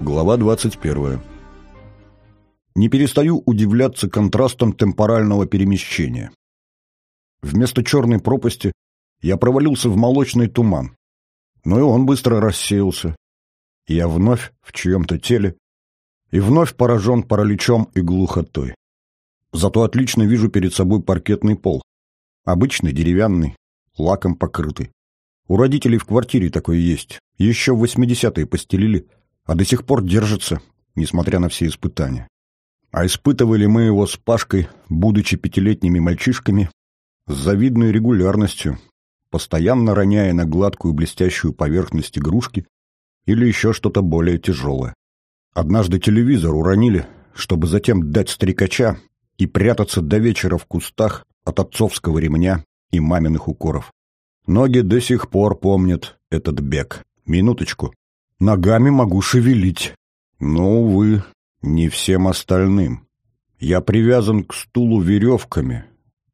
Глава 21. Не перестаю удивляться контрастам темпорального перемещения. Вместо черной пропасти я провалился в молочный туман, но и он быстро рассеялся. Я вновь в чьем-то теле и вновь поражен параличом и глухотой. Зато отлично вижу перед собой паркетный пол. Обычный, деревянный, лаком покрытый. У родителей в квартире такое есть. Еще в 80-е постелили, а до сих пор держится, несмотря на все испытания. А испытывали мы его с Пашкой, будучи пятилетними мальчишками, с завидной регулярностью, постоянно роняя на гладкую блестящую поверхность игрушки или еще что-то более тяжелое. Однажды телевизор уронили, чтобы затем дать стрекача и прятаться до вечера в кустах от отцовского ремня и маминых укоров. Ноги до сих пор помнят этот бег. Минуточку. Ногами могу шевелить. Но, увы, не всем остальным. Я привязан к стулу веревками,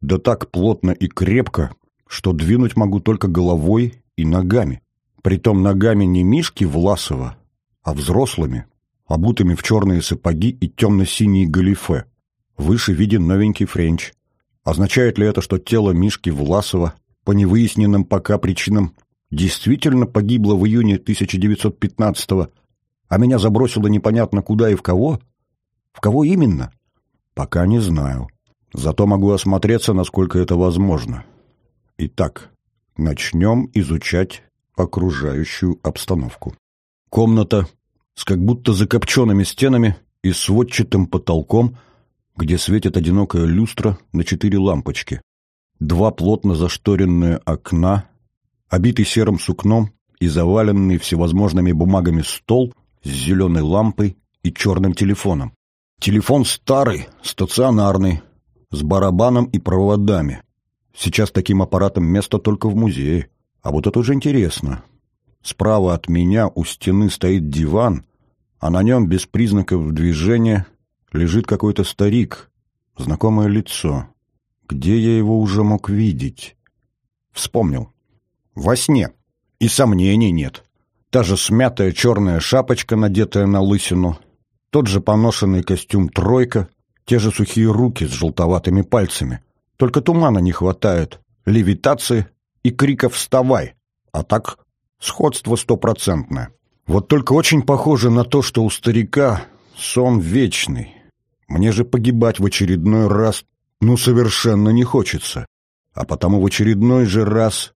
да так плотно и крепко, что двинуть могу только головой и ногами. Притом ногами не Мишки Власова, а взрослыми, обутыми в черные сапоги и темно-синие галифе. Выше виден новенький френч. Означает ли это, что тело Мишки Власова по невыясненным пока причинам действительно погибло в июне 1915-го, а меня забросило непонятно куда и в кого? В кого именно? Пока не знаю. Зато могу осмотреться, насколько это возможно. Итак, начнем изучать окружающую обстановку. Комната с как будто закопченными стенами и сводчатым потолком, где светит одинокая люстра на четыре лампочки. Два плотно зашторенные окна, обитый серым сукном и заваленный всевозможными бумагами стол с зеленой лампой и черным телефоном. Телефон старый, стационарный, с барабаном и проводами. Сейчас таким аппаратом место только в музее. А вот это уже интересно. Справа от меня у стены стоит диван, а на нем без признаков движения лежит какой-то старик, знакомое лицо. Где я его уже мог видеть? Вспомнил. Во сне. И сомнений нет. Та же смятая черная шапочка, надетая на лысину, тот же поношенный костюм «тройка», те же сухие руки с желтоватыми пальцами. Только тумана не хватает, левитации и крика «вставай!» А так сходство стопроцентное. Вот только очень похоже на то, что у старика сон вечный. Мне же погибать в очередной раз ну совершенно не хочется. А потому в очередной же раз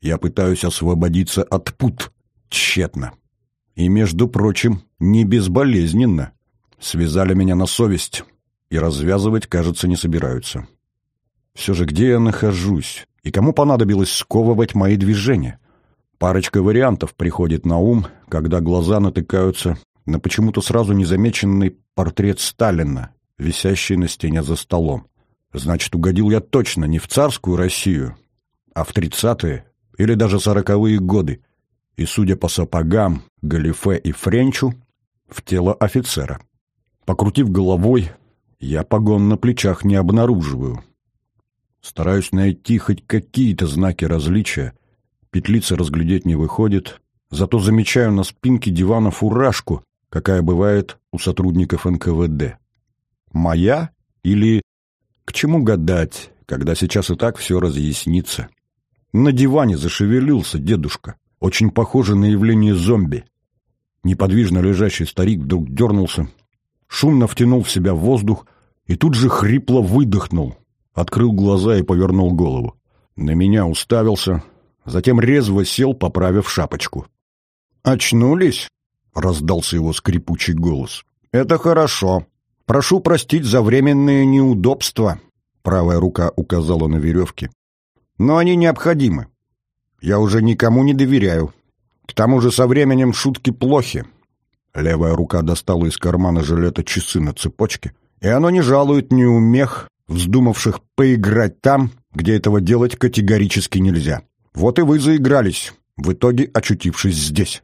я пытаюсь освободиться от пут. Тщетно. И, между прочим, не безболезненно. Связали меня на совесть, и развязывать, кажется, не собираются. Все же где я нахожусь, и кому понадобилось сковывать мои движения? Парочка вариантов приходит на ум, когда глаза натыкаются на почему-то сразу незамеченный портрет Сталина, висящий на стене за столом. Значит, угодил я точно не в царскую Россию, а в тридцатые или даже сороковые годы, и, судя по сапогам, галифе и френчу, в тело офицера. Покрутив головой, я погон на плечах не обнаруживаю. Стараюсь найти хоть какие-то знаки различия. Петлицы разглядеть не выходит, зато замечаю на спинке дивана фуражку, какая бывает у сотрудников НКВД. Моя или... К чему гадать, когда сейчас и так все разъяснится? На диване зашевелился дедушка, очень похоже на явление зомби. Неподвижно лежащий старик вдруг дернулся, шумно втянул в себя воздух и тут же хрипло выдохнул, открыл глаза и повернул голову. На меня уставился, затем резво сел, поправив шапочку. «Очнулись?» — раздался его скрипучий голос. «Это хорошо. Прошу простить за временные неудобства», — правая рука указала на веревки но они необходимы. Я уже никому не доверяю. К тому же со временем шутки плохи. Левая рука достала из кармана жилета часы на цепочке, и оно не жалует неумех, вздумавших поиграть там, где этого делать категорически нельзя. Вот и вы заигрались, в итоге очутившись здесь.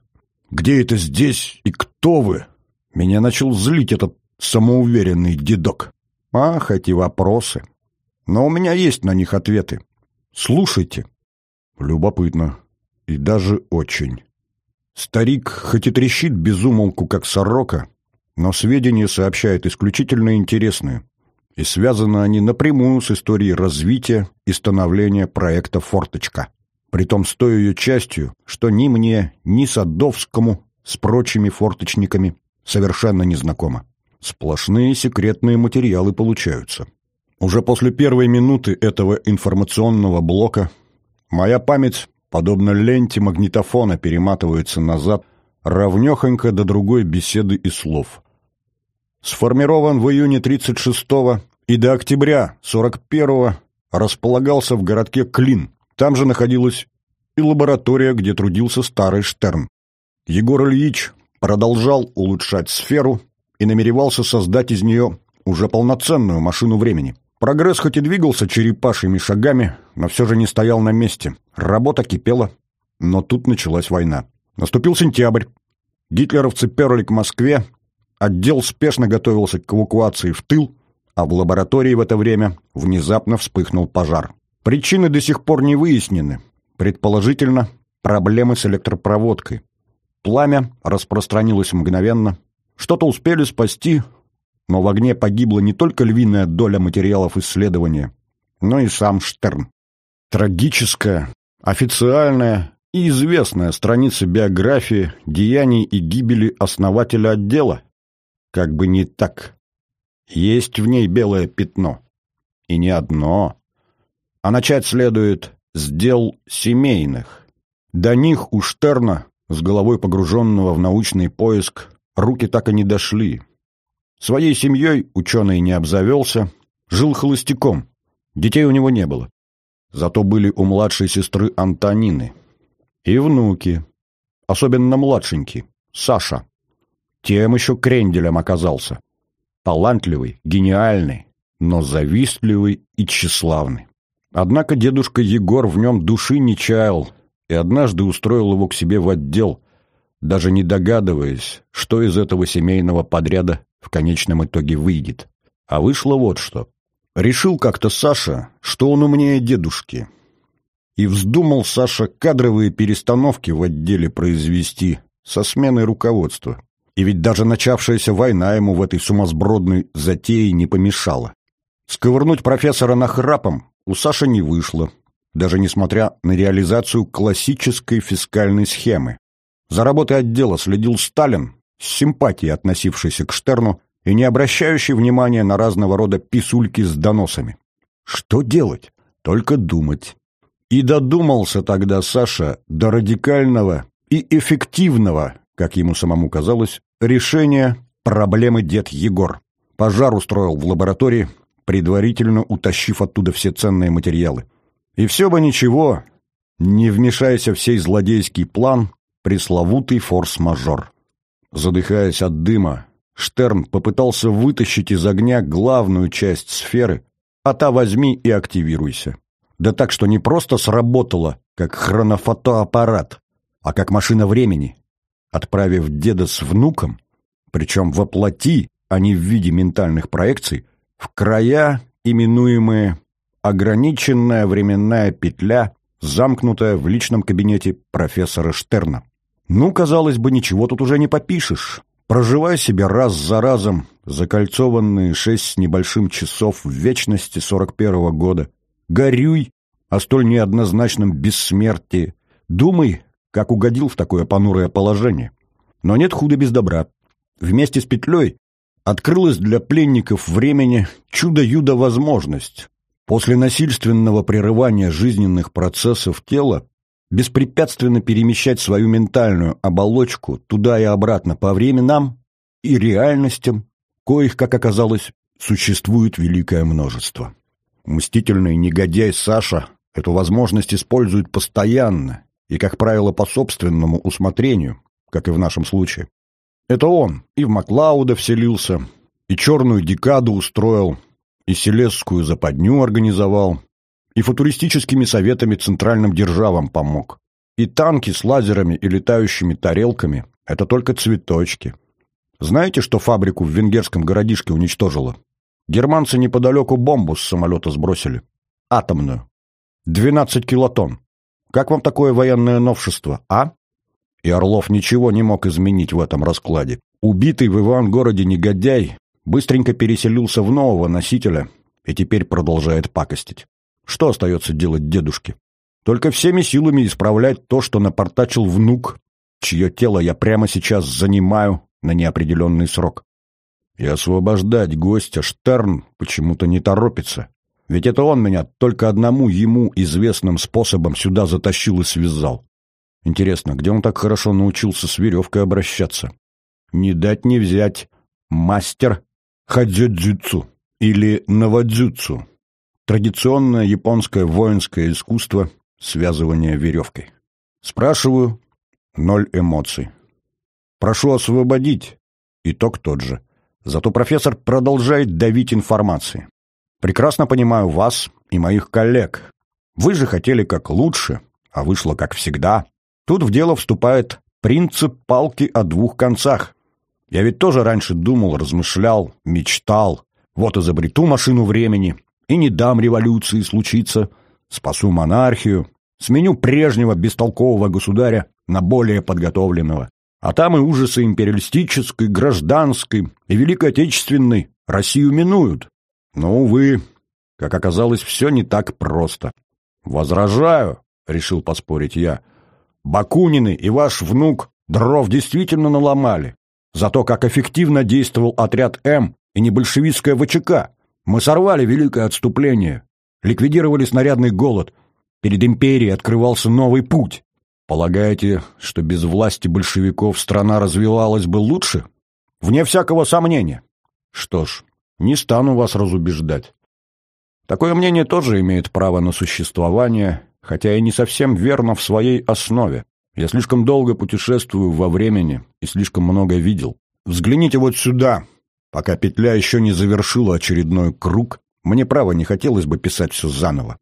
Где это здесь и кто вы? Меня начал злить этот самоуверенный дедок. Ах, эти вопросы. Но у меня есть на них ответы. Слушайте. Любопытно. И даже очень. Старик хоть и трещит безумолку, как сорока, но сведения сообщает исключительно интересные, и связаны они напрямую с историей развития и становления проекта «Форточка». Притом с той ее частью, что ни мне, ни Садовскому с прочими форточниками совершенно незнакомо. Сплошные секретные материалы получаются. Уже после первой минуты этого информационного блока моя память, подобно ленте магнитофона, перематывается назад, равнехонько до другой беседы и слов. Сформирован в июне 36-го и до октября 41-го располагался в городке Клин. Там же находилась и лаборатория, где трудился старый Штерн. Егор Ильич продолжал улучшать сферу и намеревался создать из нее уже полноценную машину времени. Прогресс хоть и двигался черепашьими шагами, но все же не стоял на месте. Работа кипела, но тут началась война. Наступил сентябрь. Гитлеровцы перли к Москве, отдел спешно готовился к эвакуации в тыл, а в лаборатории в это время внезапно вспыхнул пожар. Причины до сих пор не выяснены. Предположительно, проблемы с электропроводкой. Пламя распространилось мгновенно. Что-то успели спасти, но в огне погибла не только львиная доля материалов исследования, но и сам Штерн. Трагическая, официальная и известная страница биографии, деяний и гибели основателя отдела. Как бы не так. Есть в ней белое пятно. И не одно. А начать следует с дел семейных. До них у Штерна, с головой погруженного в научный поиск, руки так и не дошли. Своей семьей ученый не обзавелся, жил холостяком, детей у него не было. Зато были у младшей сестры Антонины. И внуки, особенно младшенький, Саша. Тем еще кренделем оказался. Талантливый, гениальный, но завистливый и тщеславный. Однако дедушка Егор в нем души не чаял и однажды устроил его к себе в отдел, даже не догадываясь, что из этого семейного подряда в конечном итоге выйдет. А вышло вот что. Решил как-то Саша, что он умнее дедушки. И вздумал Саша кадровые перестановки в отделе произвести со сменой руководства. И ведь даже начавшаяся война ему в этой сумасбродной затее не помешала. Сковырнуть профессора нахрапом у Саши не вышло, даже несмотря на реализацию классической фискальной схемы. За работой отдела следил Сталин, с симпатией относившийся к Штерну и не обращающий внимания на разного рода писульки с доносами. Что делать? Только думать. И додумался тогда Саша до радикального и эффективного, как ему самому казалось, решения проблемы дед Егор. Пожар устроил в лаборатории, предварительно утащив оттуда все ценные материалы. И все бы ничего, не вмешайся в сей злодейский план, пресловутый форс-мажор. Задыхаясь от дыма, Штерн попытался вытащить из огня главную часть сферы, а та возьми и активируйся. Да так, что не просто сработало, как хронофотоаппарат, а как машина времени, отправив деда с внуком, причем воплоти, а не в виде ментальных проекций, в края, именуемые ограниченная временная петля, замкнутая в личном кабинете профессора Штерна. Ну, казалось бы, ничего тут уже не попишешь. Проживай себе раз за разом, закольцованные шесть с небольшим часов в вечности сорок первого года. Горюй о столь неоднозначном бессмертии. Думай, как угодил в такое понурое положение. Но нет худа без добра. Вместе с петлей открылась для пленников времени чудо-юдо-возможность. После насильственного прерывания жизненных процессов тела беспрепятственно перемещать свою ментальную оболочку туда и обратно по временам и реальностям, коих, как оказалось, существует великое множество. Мстительный негодяй Саша эту возможность использует постоянно и, как правило, по собственному усмотрению, как и в нашем случае. Это он и в Маклауда вселился, и черную декаду устроил, и селесскую западню организовал, и футуристическими советами центральным державам помог. И танки с лазерами и летающими тарелками — это только цветочки. Знаете, что фабрику в венгерском городишке уничтожило? Германцы неподалеку бомбу с самолета сбросили. Атомную. 12 килотонн. Как вам такое военное новшество, а? И Орлов ничего не мог изменить в этом раскладе. Убитый в Ивангороде негодяй быстренько переселился в нового носителя и теперь продолжает пакостить. Что остается делать дедушке? Только всеми силами исправлять то, что напортачил внук, чье тело я прямо сейчас занимаю на неопределенный срок. И освобождать гостя Штерн почему-то не торопится. Ведь это он меня только одному ему известным способом сюда затащил и связал. Интересно, где он так хорошо научился с веревкой обращаться? Не дать не взять. Мастер хадзюдзюцу или навадзюцу. Традиционное японское воинское искусство связывания веревкой. Спрашиваю, ноль эмоций. Прошу освободить. Итог тот же. Зато профессор продолжает давить информацией. Прекрасно понимаю вас и моих коллег. Вы же хотели как лучше, а вышло как всегда. Тут в дело вступает принцип палки о двух концах. Я ведь тоже раньше думал, размышлял, мечтал. Вот изобрету машину времени и не дам революции случиться. Спасу монархию, сменю прежнего бестолкового государя на более подготовленного. А там и ужасы империалистической, гражданской и Великой Отечественной Россию минуют. Но, увы, как оказалось, все не так просто. «Возражаю», — решил поспорить я. «Бакунины и ваш внук дров действительно наломали. Зато как эффективно действовал отряд М и небольшевистская ВЧК. Мы сорвали великое отступление, ликвидировали снарядный голод. Перед империей открывался новый путь. Полагаете, что без власти большевиков страна развивалась бы лучше? Вне всякого сомнения. Что ж, не стану вас разубеждать. Такое мнение тоже имеет право на существование, хотя и не совсем верно в своей основе. Я слишком долго путешествую во времени и слишком много видел. Взгляните вот сюда. Пока петля еще не завершила очередной круг, мне право не хотелось бы писать все заново.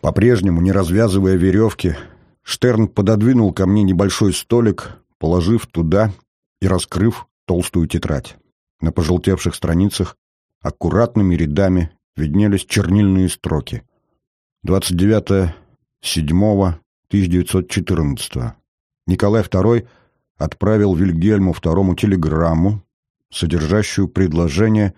По-прежнему, не развязывая веревки, Штерн пододвинул ко мне небольшой столик, положив туда и раскрыв толстую тетрадь. На пожелтевших страницах аккуратными рядами виднелись чернильные строки. 29.07.1914. Николай II отправил Вильгельму II телеграмму, содержащую предложение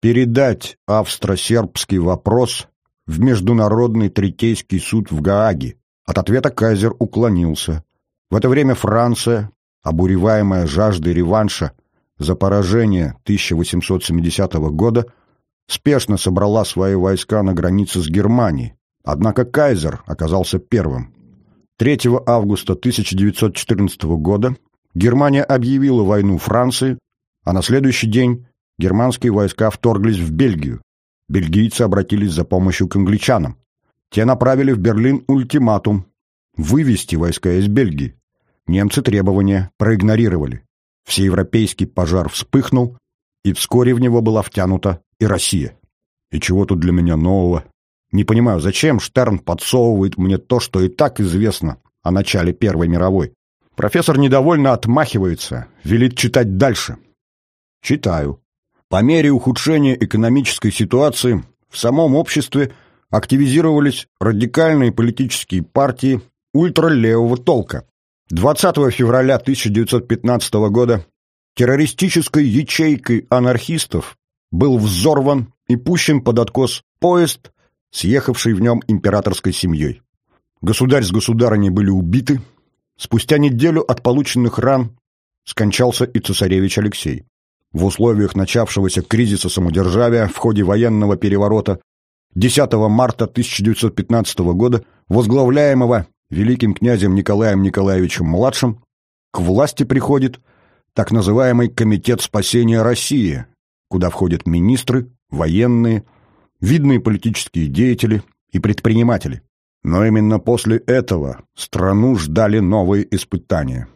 передать австро-сербский вопрос в Международный Третейский суд в Гааге, от ответа кайзер уклонился. В это время Франция, обуреваемая жаждой реванша за поражение 1870 года, спешно собрала свои войска на границе с Германией. Однако кайзер оказался первым. 3 августа 1914 года Германия объявила войну Франции, а на следующий день германские войска вторглись в Бельгию. Бельгийцы обратились за помощью к англичанам. Те направили в Берлин ультиматум вывести войска из Бельгии. Немцы требования проигнорировали. Всеевропейский пожар вспыхнул, и вскоре в него была втянута и Россия. И чего тут для меня нового? Не понимаю, зачем Штерн подсовывает мне то, что и так известно о начале Первой мировой. Профессор недовольно отмахивается, велит читать дальше. Читаю. По мере ухудшения экономической ситуации в самом обществе – активизировались радикальные политические партии ультралевого толка. 20 февраля 1915 года террористической ячейкой анархистов был взорван и пущен под откос поезд, съехавший в нем императорской семьей. Государь с государыней были убиты. Спустя неделю от полученных ран скончался и цесаревич Алексей. В условиях начавшегося кризиса самодержавия в ходе военного переворота 10 марта 1915 года, возглавляемого великим князем Николаем Николаевичем-младшим, к власти приходит так называемый Комитет спасения России, куда входят министры, военные, видные политические деятели и предприниматели. Но именно после этого страну ждали новые испытания.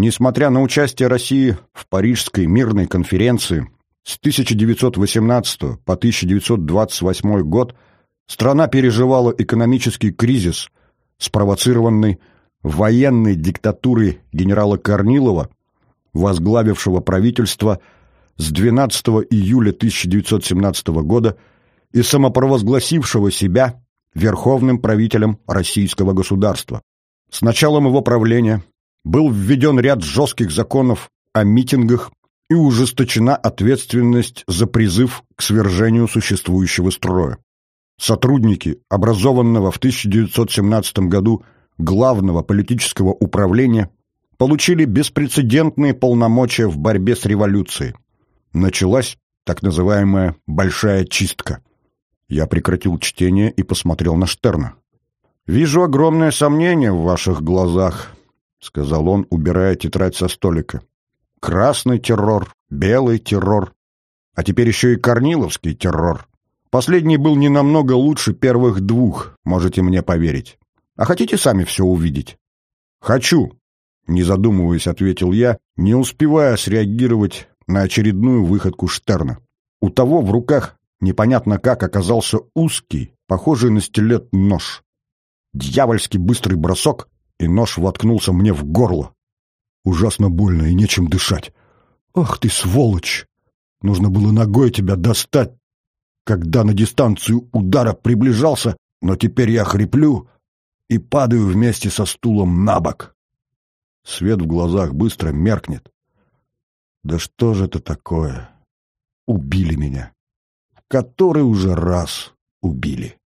Несмотря на участие России в Парижской мирной конференции с 1918 по 1928 год страна переживала экономический кризис, спровоцированный военной диктатурой генерала Корнилова, возглавившего правительство с 12 июля 1917 года и самопровозгласившего себя верховным правителем российского государства. С началом его правления был введен ряд жестких законов о митингах и ужесточена ответственность за призыв к свержению существующего строя. Сотрудники, образованного в 1917 году главного политического управления, получили беспрецедентные полномочия в борьбе с революцией. Началась так называемая «большая чистка». Я прекратил чтение и посмотрел на Штерна. «Вижу огромное сомнение в ваших глазах», — сказал он, убирая тетрадь со столика. «Красный террор, белый террор, а теперь еще и корниловский террор. Последний был не намного лучше первых двух, можете мне поверить. А хотите сами все увидеть?» «Хочу», — не задумываясь, ответил я, не успевая среагировать на очередную выходку Штерна. У того в руках непонятно как оказался узкий, похожий на стилет нож. Дьявольски быстрый бросок, и нож воткнулся мне в горло. Ужасно больно и нечем дышать. «Ах ты, сволочь! Нужно было ногой тебя достать, когда на дистанцию удара приближался, но теперь я хриплю и падаю вместе со стулом на бок». Свет в глазах быстро меркнет. «Да что же это такое? Убили меня. В который уже раз убили».